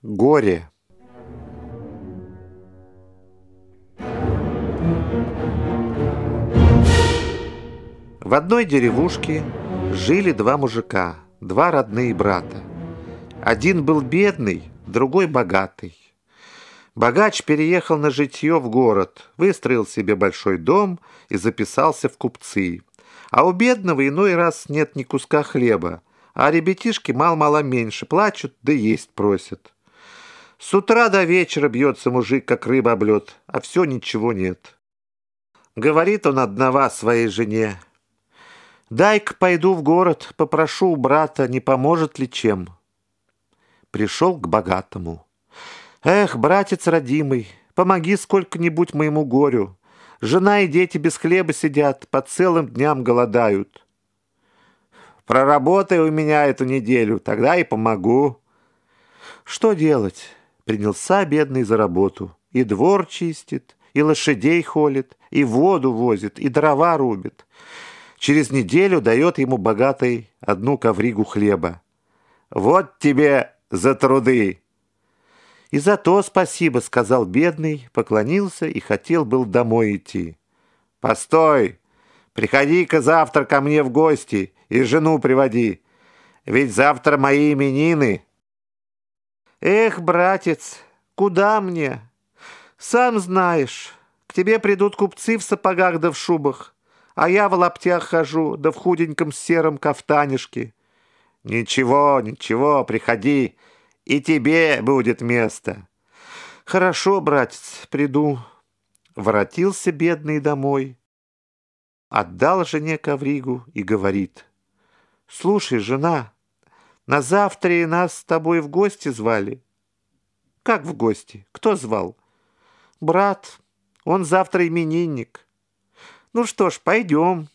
Горе. В одной деревушке жили два мужика, два родные брата. Один был бедный, другой богатый. Богач переехал на житье в город, выстроил себе большой дом и записался в купцы. А у бедного иной раз нет ни куска хлеба, а ребятишки мал-мало меньше, плачут да есть просят. С утра до вечера бьется мужик, как рыба об лед, а все ничего нет. Говорит он одного своей жене. «Дай-ка пойду в город, попрошу у брата, не поможет ли чем». Пришел к богатому. «Эх, братец родимый, помоги сколько-нибудь моему горю. Жена и дети без хлеба сидят, по целым дням голодают». «Проработай у меня эту неделю, тогда и помогу». «Что делать?» Принялся бедный за работу. И двор чистит, и лошадей холит, и воду возит, и дрова рубит. Через неделю дает ему богатый одну ковригу хлеба. «Вот тебе за труды!» «И за то спасибо», — сказал бедный, поклонился и хотел был домой идти. «Постой! Приходи-ка завтра ко мне в гости и жену приводи, ведь завтра мои именины». «Эх, братец, куда мне? Сам знаешь, к тебе придут купцы в сапогах да в шубах, а я в лаптях хожу, да в худеньком сером кафтанишке». «Ничего, ничего, приходи, и тебе будет место». «Хорошо, братец, приду». Воротился бедный домой, отдал жене ковригу и говорит. «Слушай, жена, на завтра и нас с тобой в гости звали. Как в гости? Кто звал? Брат. Он завтра именинник. Ну что ж, пойдем.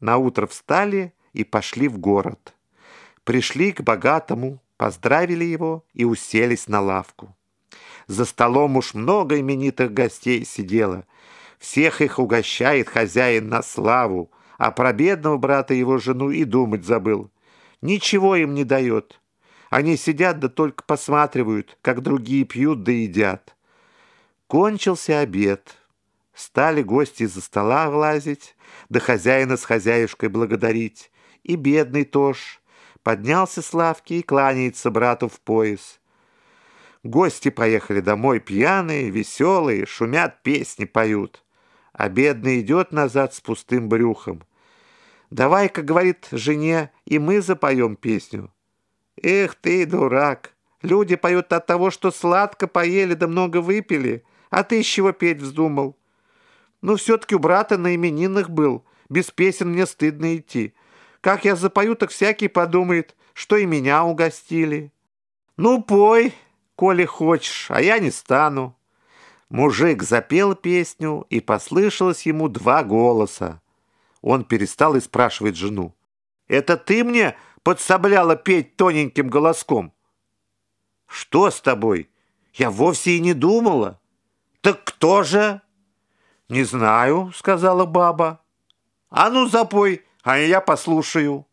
На утро встали и пошли в город. Пришли к богатому, поздравили его и уселись на лавку. За столом уж много именитых гостей сидело. Всех их угощает хозяин на славу, а про бедного брата его жену и думать забыл. Ничего им не дает. Они сидят да только посматривают, как другие пьют да едят. Кончился обед. Стали гости из-за стола влазить, да хозяина с хозяюшкой благодарить. И бедный тоже. Поднялся с лавки и кланяется брату в пояс. Гости поехали домой пьяные, веселые, шумят, песни поют. А бедный идет назад с пустым брюхом. Давай-ка, говорит жене, и мы запоем песню. Эх ты, дурак, люди поют от того, что сладко поели да много выпили, а ты с чего петь вздумал? Ну, все-таки у брата на именинах был, без песен мне стыдно идти. Как я запою, так всякий подумает, что и меня угостили. Ну, пой, коли хочешь, а я не стану. Мужик запел песню, и послышалось ему два голоса. Он перестал и спрашивает жену. «Это ты мне подсобляла петь тоненьким голоском?» «Что с тобой? Я вовсе и не думала». «Так кто же?» «Не знаю», — сказала баба. «А ну запой, а я послушаю».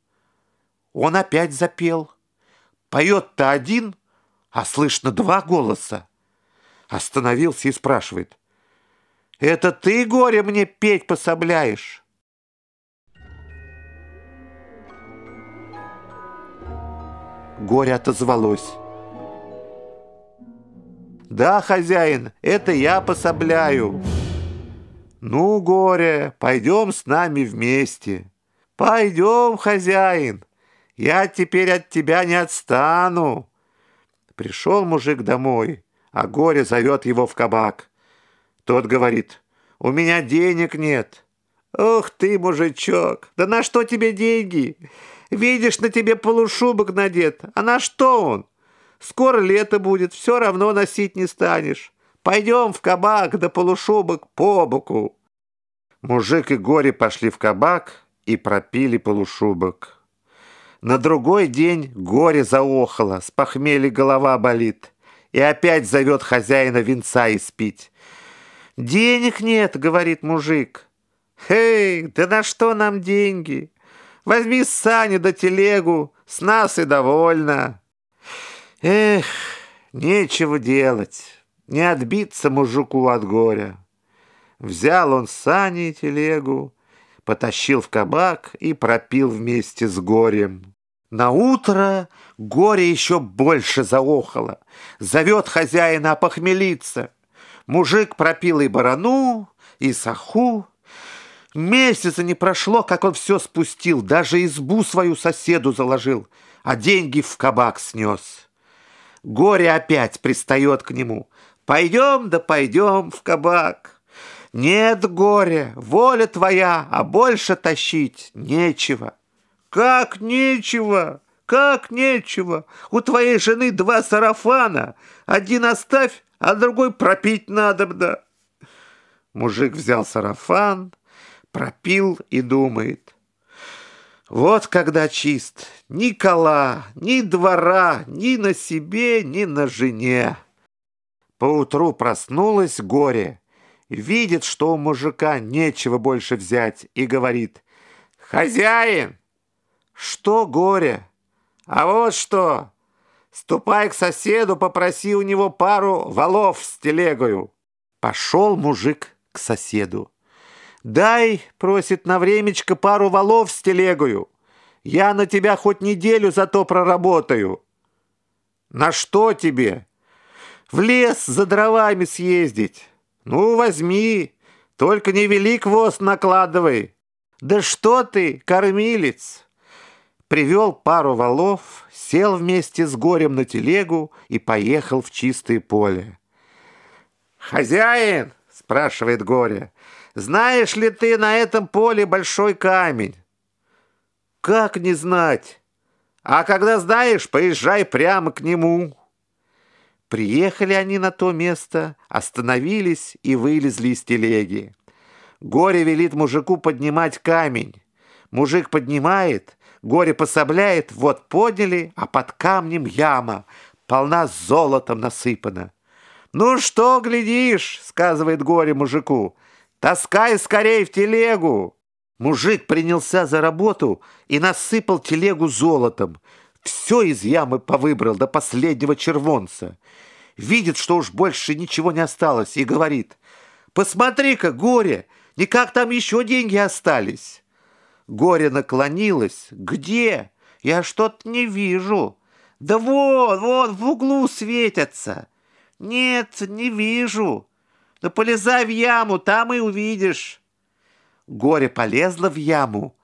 Он опять запел. Поет-то один, а слышно два голоса. Остановился и спрашивает. «Это ты, горе, мне петь пособляешь?» Горе отозвалось. «Да, хозяин, это я пособляю». «Ну, Горе, пойдем с нами вместе». «Пойдем, хозяин, я теперь от тебя не отстану». Пришел мужик домой, а Горе зовет его в кабак. Тот говорит, «У меня денег нет». «Ух ты, мужичок, да на что тебе деньги? Видишь, на тебе полушубок надет. А на что он? Скоро лето будет, все равно носить не станешь. Пойдем в кабак, да полушубок по боку. Мужик и горе пошли в кабак и пропили полушубок. На другой день горе заохало, с похмелья голова болит. И опять зовет хозяина венца испить. «Денег нет», — говорит мужик. «Хей, да на что нам деньги? Возьми сани да телегу, с нас и довольно. Эх, Нечего делать, не отбиться мужику от горя. Взял он сани и телегу, потащил в кабак и пропил вместе с горем. На утро горе еще больше заохало, зовет хозяина похмелиться. Мужик пропил и барану, и саху. Месяца не прошло, как он все спустил, даже избу свою соседу заложил, а деньги в кабак снес. Горе опять пристает к нему. «Пойдем, да пойдем в кабак». «Нет, горе, воля твоя, а больше тащить нечего». «Как нечего? Как нечего? У твоей жены два сарафана. Один оставь, а другой пропить надо да». Мужик взял сарафан, пропил и думает. Вот когда чист, ни кола, ни двора, ни на себе, ни на жене. Поутру проснулась горе, видит, что у мужика нечего больше взять, и говорит, «Хозяин!» «Что горе?» «А вот что! Ступай к соседу, попроси у него пару валов с телегою». Пошел мужик к соседу. «Дай, — просит на времечко, — пару валов с телегою. Я на тебя хоть неделю зато проработаю». «На что тебе?» «В лес за дровами съездить». «Ну, возьми, только не велик воз накладывай». «Да что ты, кормилец!» Привел пару валов, сел вместе с горем на телегу и поехал в чистое поле. «Хозяин!» — спрашивает горе. Знаешь ли ты на этом поле большой камень? Как не знать? А когда знаешь, поезжай прямо к нему. Приехали они на то место, остановились и вылезли из телеги. Горе велит мужику поднимать камень. Мужик поднимает, горе пособляет, вот подняли, а под камнем яма, полна золотом насыпана. «Ну что глядишь?» — сказывает горе мужику. Таскай скорей в телегу!» Мужик принялся за работу и насыпал телегу золотом. Все из ямы повыбрал до последнего червонца. Видит, что уж больше ничего не осталось, и говорит, «Посмотри-ка, горе, никак там еще деньги остались». Горе наклонилось. «Где? Я что-то не вижу». «Да вот, вот, в углу светятся». «Нет, не вижу». Да полезай в яму, там и увидишь. Горе полезла в яму,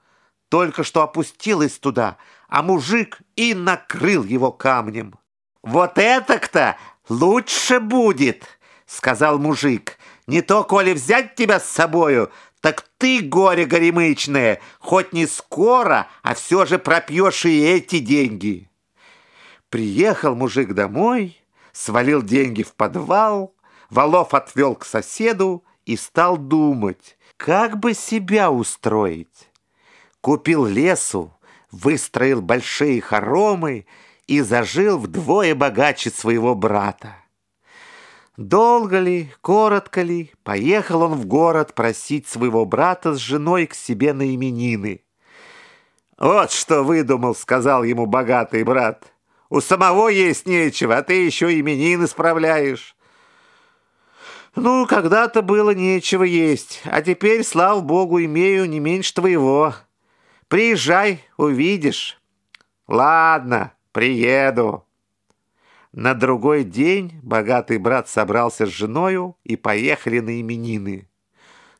только что опустилась туда, а мужик и накрыл его камнем. «Вот это-то лучше будет!» — сказал мужик. «Не то, коли взять тебя с собою, так ты, горе горемычное, хоть не скоро, а все же пропьешь и эти деньги». Приехал мужик домой, свалил деньги в подвал, Валов отвел к соседу и стал думать, как бы себя устроить. Купил лесу, выстроил большие хоромы и зажил вдвое богаче своего брата. Долго ли, коротко ли, поехал он в город просить своего брата с женой к себе на именины. «Вот что выдумал», — сказал ему богатый брат. «У самого есть нечего, а ты еще именины справляешь. Ну, когда-то было нечего есть, а теперь, слава богу, имею не меньше твоего. Приезжай, увидишь. Ладно, приеду. На другой день богатый брат собрался с женою и поехали на именины.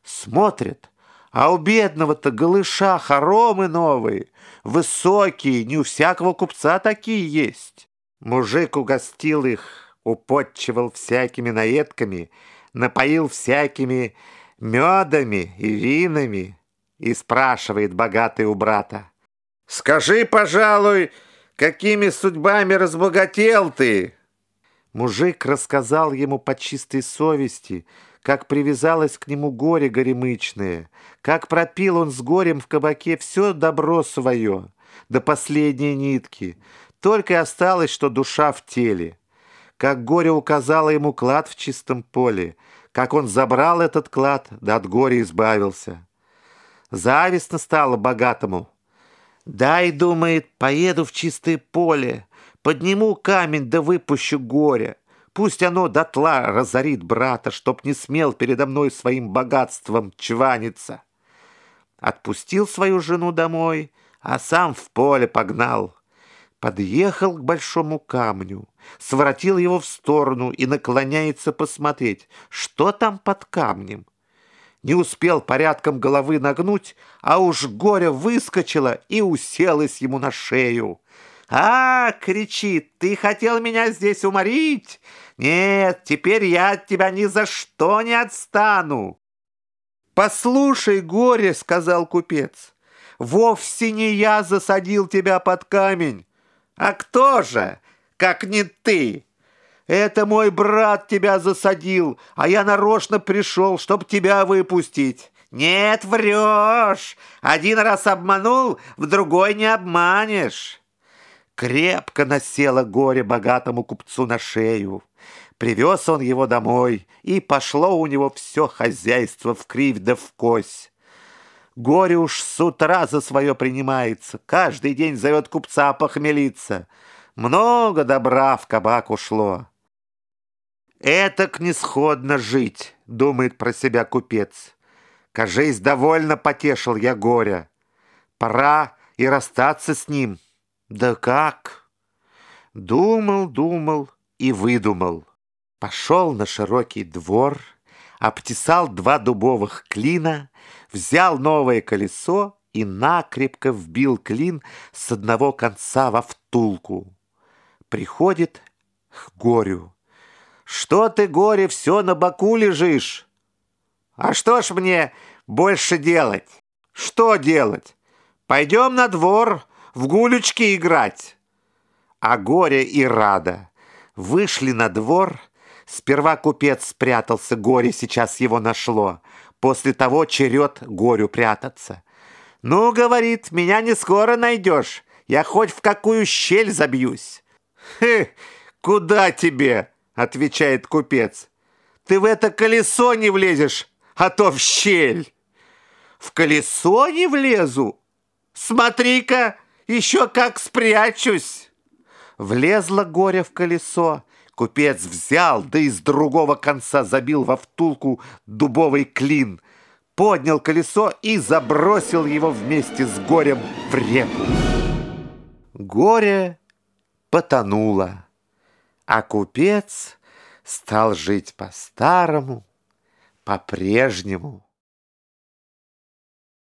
Смотрят, а у бедного-то голыша хоромы новые, высокие, не у всякого купца такие есть. Мужик угостил их, употчевал всякими наедками напоил всякими медами и винами и спрашивает богатый у брата. «Скажи, пожалуй, какими судьбами разбогател ты?» Мужик рассказал ему по чистой совести, как привязалось к нему горе горемычное, как пропил он с горем в кабаке все добро свое, до последней нитки, только и осталось, что душа в теле как горе указало ему клад в чистом поле, как он забрал этот клад, да от горя избавился. Завистно стало богатому. «Дай, — думает, — поеду в чистое поле, подниму камень да выпущу горе, Пусть оно дотла разорит брата, чтоб не смел передо мной своим богатством чваниться. Отпустил свою жену домой, а сам в поле погнал. Подъехал к большому камню, своротил его в сторону и наклоняется посмотреть, что там под камнем. Не успел порядком головы нагнуть, а уж горе выскочило и уселось ему на шею. «А, — кричит, — ты хотел меня здесь уморить? Нет, теперь я от тебя ни за что не отстану!» «Послушай, горе, — сказал купец, — вовсе не я засадил тебя под камень. А кто же, как не ты?» Это мой брат тебя засадил, а я нарочно пришел, чтоб тебя выпустить. Нет, врешь. Один раз обманул, в другой не обманешь. Крепко насело горе богатому купцу на шею. Привез он его домой, и пошло у него все хозяйство в кривь да в кось. Горе уж с утра за свое принимается, каждый день зовет купца похмелиться. Много добра в кабак ушло. «Этак несходно жить», — думает про себя купец. «Кажись, довольно потешил я горя. Пора и расстаться с ним». Да как? Думал, думал и выдумал. Пошел на широкий двор, обтесал два дубовых клина, взял новое колесо и накрепко вбил клин с одного конца во втулку. Приходит к горю. «Что ты, горе, все на боку лежишь?» «А что ж мне больше делать?» «Что делать? Пойдем на двор, в гулючки играть. А горе и рада вышли на двор. Сперва купец спрятался, горе сейчас его нашло. После того черед горю прятаться. «Ну, — говорит, — меня не скоро найдешь. Я хоть в какую щель забьюсь». «Хе, куда тебе?» — отвечает купец. «Ты в это колесо не влезешь, а то в щель». «В колесо не влезу? Смотри-ка, еще как спрячусь!» Влезло горе в колесо. Купец взял, да из другого конца забил во втулку дубовый клин, поднял колесо и забросил его вместе с горем в реку. Горе потонуло, а купец стал жить по-старому, по-прежнему.